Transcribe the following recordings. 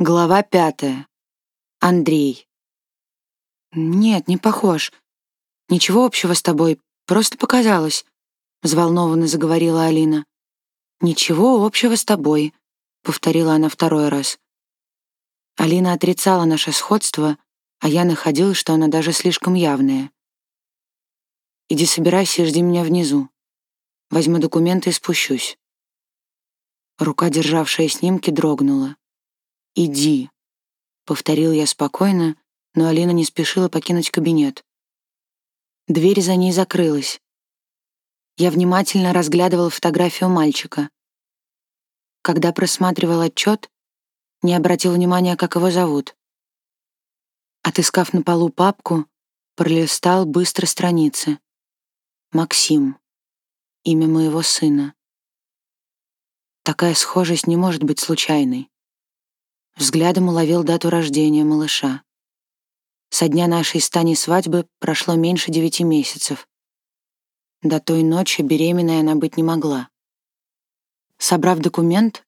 Глава пятая. Андрей. «Нет, не похож. Ничего общего с тобой, просто показалось», — взволнованно заговорила Алина. «Ничего общего с тобой», — повторила она второй раз. Алина отрицала наше сходство, а я находила, что оно даже слишком явное. «Иди собирайся и жди меня внизу. Возьму документы и спущусь». Рука, державшая снимки, дрогнула. «Иди», — повторил я спокойно, но Алина не спешила покинуть кабинет. Дверь за ней закрылась. Я внимательно разглядывал фотографию мальчика. Когда просматривал отчет, не обратил внимания, как его зовут. Отыскав на полу папку, пролистал быстро страницы. Максим. Имя моего сына. Такая схожесть не может быть случайной. Взглядом уловил дату рождения малыша. Со дня нашей с Таней свадьбы прошло меньше девяти месяцев. До той ночи беременной она быть не могла. Собрав документ,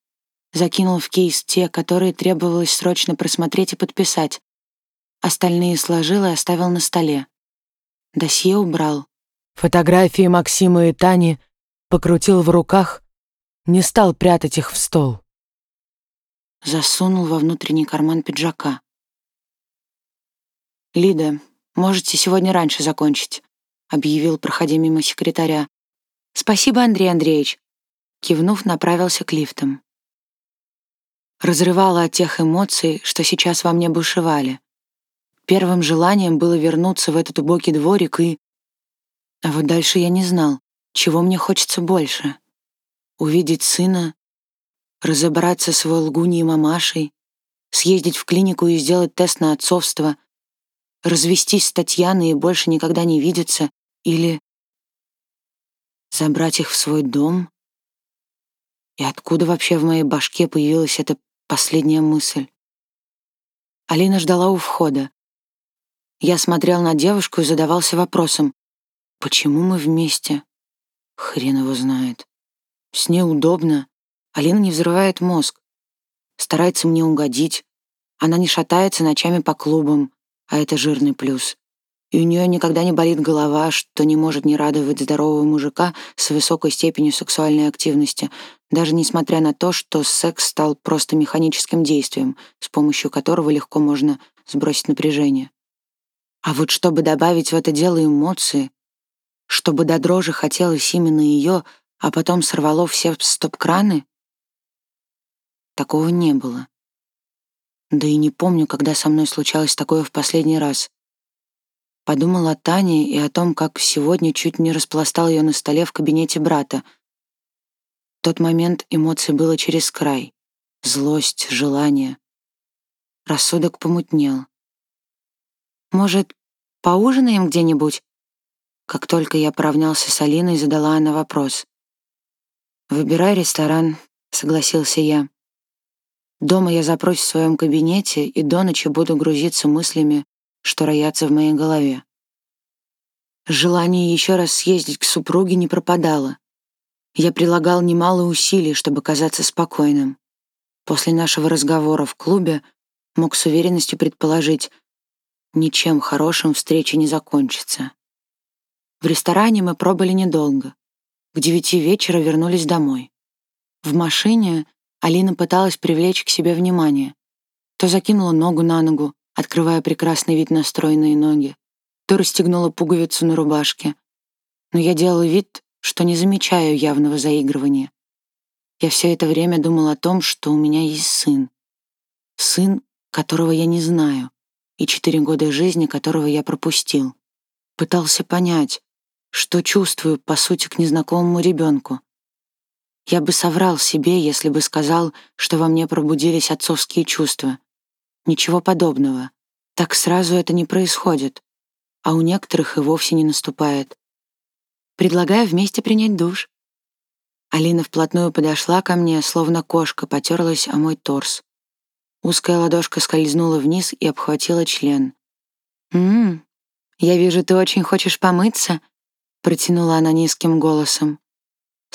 закинул в кейс те, которые требовалось срочно просмотреть и подписать. Остальные сложил и оставил на столе. Досье убрал. Фотографии Максима и Тани покрутил в руках, не стал прятать их в стол засунул во внутренний карман пиджака. «Лида, можете сегодня раньше закончить», — объявил, проходя мимо секретаря. «Спасибо, Андрей Андреевич», — кивнув, направился к лифтам. Разрывало от тех эмоций, что сейчас во мне бушевали. Первым желанием было вернуться в этот убогий дворик и... А вот дальше я не знал, чего мне хочется больше. Увидеть сына разобраться с его лгуньей мамашей, съездить в клинику и сделать тест на отцовство, развестись с Татьяной и больше никогда не видеться или забрать их в свой дом? И откуда вообще в моей башке появилась эта последняя мысль? Алина ждала у входа. Я смотрел на девушку и задавался вопросом, почему мы вместе? Хрен его знает. С ней удобно, Алина не взрывает мозг, старается мне угодить. Она не шатается ночами по клубам, а это жирный плюс. И у нее никогда не болит голова, что не может не радовать здорового мужика с высокой степенью сексуальной активности, даже несмотря на то, что секс стал просто механическим действием, с помощью которого легко можно сбросить напряжение. А вот чтобы добавить в это дело эмоции, чтобы до дрожи хотелось именно ее, а потом сорвало все стоп-краны, Такого не было. Да и не помню, когда со мной случалось такое в последний раз. Подумал о Тане и о том, как сегодня чуть не распластал ее на столе в кабинете брата. В тот момент эмоций было через край. Злость, желание. Рассудок помутнел. «Может, поужинаем где-нибудь?» Как только я поравнялся с Алиной, задала она вопрос. «Выбирай ресторан», — согласился я. Дома я запрусь в своем кабинете и до ночи буду грузиться мыслями, что роятся в моей голове. Желание еще раз съездить к супруге не пропадало. Я прилагал немало усилий, чтобы казаться спокойным. После нашего разговора в клубе мог с уверенностью предположить, ничем хорошим встреча не закончится. В ресторане мы пробыли недолго. К девяти вечера вернулись домой. В машине Алина пыталась привлечь к себе внимание. То закинула ногу на ногу, открывая прекрасный вид на стройные ноги, то расстегнула пуговицу на рубашке. Но я делала вид, что не замечаю явного заигрывания. Я все это время думал о том, что у меня есть сын. Сын, которого я не знаю, и четыре года жизни, которого я пропустил. Пытался понять, что чувствую, по сути, к незнакомому ребенку. Я бы соврал себе, если бы сказал, что во мне пробудились отцовские чувства. Ничего подобного. Так сразу это не происходит. А у некоторых и вовсе не наступает. Предлагаю вместе принять душ. Алина вплотную подошла ко мне, словно кошка потерлась о мой торс. Узкая ладошка скользнула вниз и обхватила член. «М-м, я вижу, ты очень хочешь помыться», — протянула она низким голосом.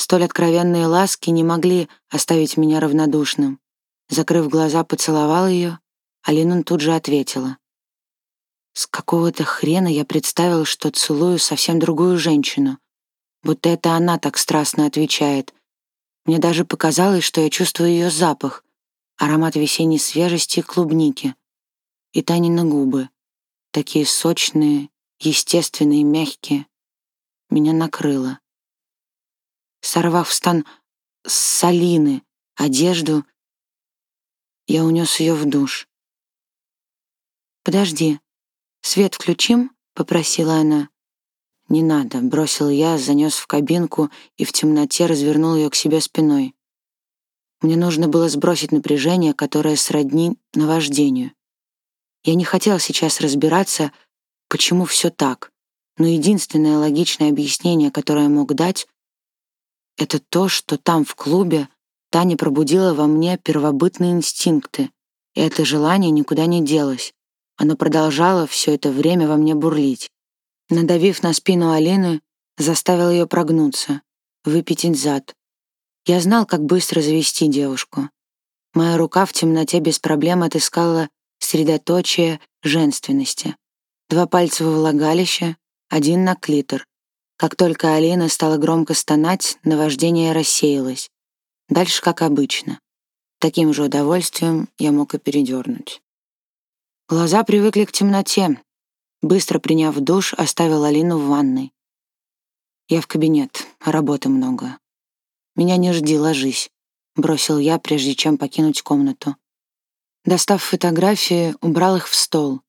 Столь откровенные ласки не могли оставить меня равнодушным. Закрыв глаза, поцеловал ее, Алина тут же ответила. С какого-то хрена я представил, что целую совсем другую женщину. Будто это она так страстно отвечает. Мне даже показалось, что я чувствую ее запах, аромат весенней свежести и клубники. И Танины губы, такие сочные, естественные, мягкие. Меня накрыло. Сорвав стан с Алины одежду, я унес ее в душ. «Подожди, свет включим?» — попросила она. «Не надо», — бросил я, занес в кабинку и в темноте развернул ее к себе спиной. Мне нужно было сбросить напряжение, которое сродни наваждению. Я не хотел сейчас разбираться, почему все так, но единственное логичное объяснение, которое я мог дать, это то, что там, в клубе, Таня пробудила во мне первобытные инстинкты, и это желание никуда не делось. Оно продолжало все это время во мне бурлить. Надавив на спину Алины, заставил ее прогнуться, выпятить зад. Я знал, как быстро завести девушку. Моя рука в темноте без проблем отыскала средоточие женственности. Два пальца во влагалище, один на клитор. Как только Алина стала громко стонать, наваждение рассеялось. Дальше как обычно. Таким же удовольствием я мог и передернуть. Глаза привыкли к темноте. Быстро приняв душ, оставил Алину в ванной. Я в кабинет, работы много. Меня не жди, ложись, бросил я, прежде чем покинуть комнату. Достав фотографии, убрал их в стол.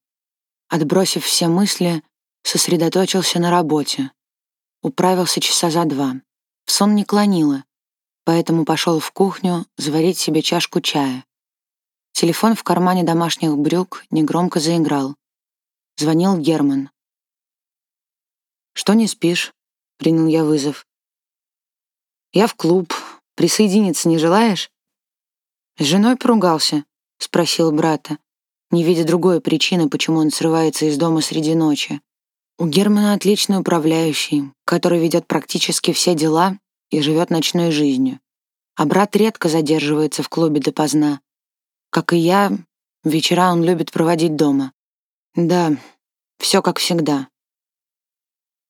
Отбросив все мысли, сосредоточился на работе. Управился часа за два. В сон не клонило, поэтому пошел в кухню заварить себе чашку чая. Телефон в кармане домашних брюк негромко заиграл. Звонил Герман. «Что не спишь?» — принял я вызов. «Я в клуб. Присоединиться не желаешь?» «С женой поругался?» — спросил брата, не видя другой причины, почему он срывается из дома среди ночи. У Германа отличный управляющий, который ведет практически все дела и живет ночной жизнью. А брат редко задерживается в клубе допоздна. Как и я, вечера он любит проводить дома. Да, все как всегда.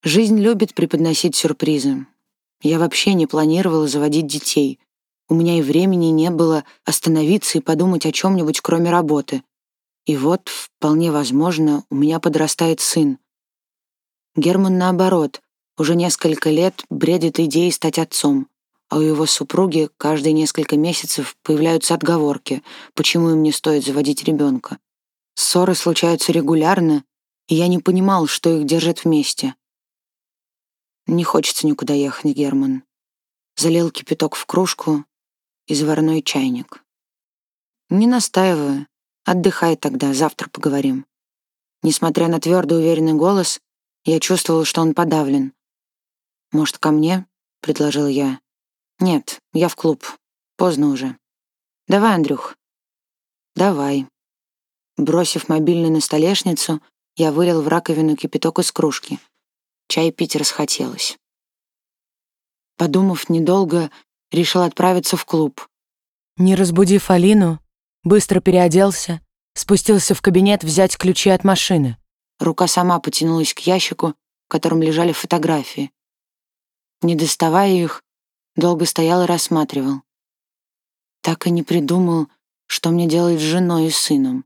Жизнь любит преподносить сюрпризы. Я вообще не планировала заводить детей. У меня и времени не было остановиться и подумать о чем-нибудь, кроме работы. И вот, вполне возможно, у меня подрастает сын. Герман, наоборот, уже несколько лет бредит идеей стать отцом, а у его супруги каждые несколько месяцев появляются отговорки, почему им не стоит заводить ребенка. Ссоры случаются регулярно, и я не понимал, что их держит вместе. Не хочется никуда ехать, Герман. Залил кипяток в кружку и заварной чайник. Не настаиваю. Отдыхай тогда, завтра поговорим. Несмотря на твердо уверенный голос, я чувствовал, что он подавлен. «Может, ко мне?» — предложил я. «Нет, я в клуб. Поздно уже. Давай, Андрюх». «Давай». Бросив мобильный на столешницу, я вылил в раковину кипяток из кружки. Чай пить расхотелось. Подумав недолго, решил отправиться в клуб. Не разбудив Алину, быстро переоделся, спустился в кабинет взять ключи от машины. Рука сама потянулась к ящику, в котором лежали фотографии. Не доставая их, долго стоял и рассматривал. Так и не придумал, что мне делать с женой и сыном.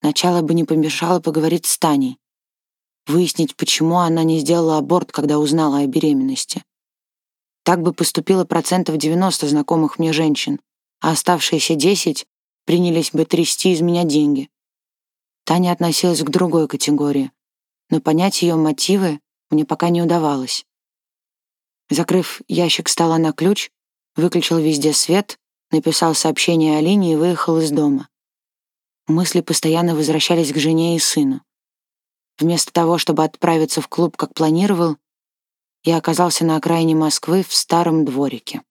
Начало бы не помешало поговорить с Таней, выяснить, почему она не сделала аборт, когда узнала о беременности. Так бы поступило процентов 90 знакомых мне женщин, а оставшиеся 10 принялись бы трясти из меня деньги. Таня относилась к другой категории, но понять ее мотивы мне пока не удавалось. Закрыв ящик стола на ключ, выключил везде свет, написал сообщение Алине и выехал из дома. Мысли постоянно возвращались к жене и сыну. Вместо того, чтобы отправиться в клуб, как планировал, я оказался на окраине Москвы в старом дворике.